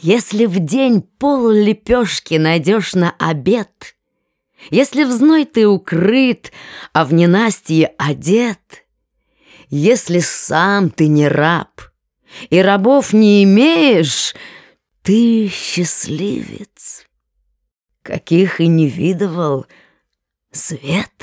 Если в день пол лепешки найдешь на обед, Если в зной ты укрыт, а в ненастье одет, Если сам ты не раб и рабов не имеешь, Ты счастливец, каких и не видывал свет.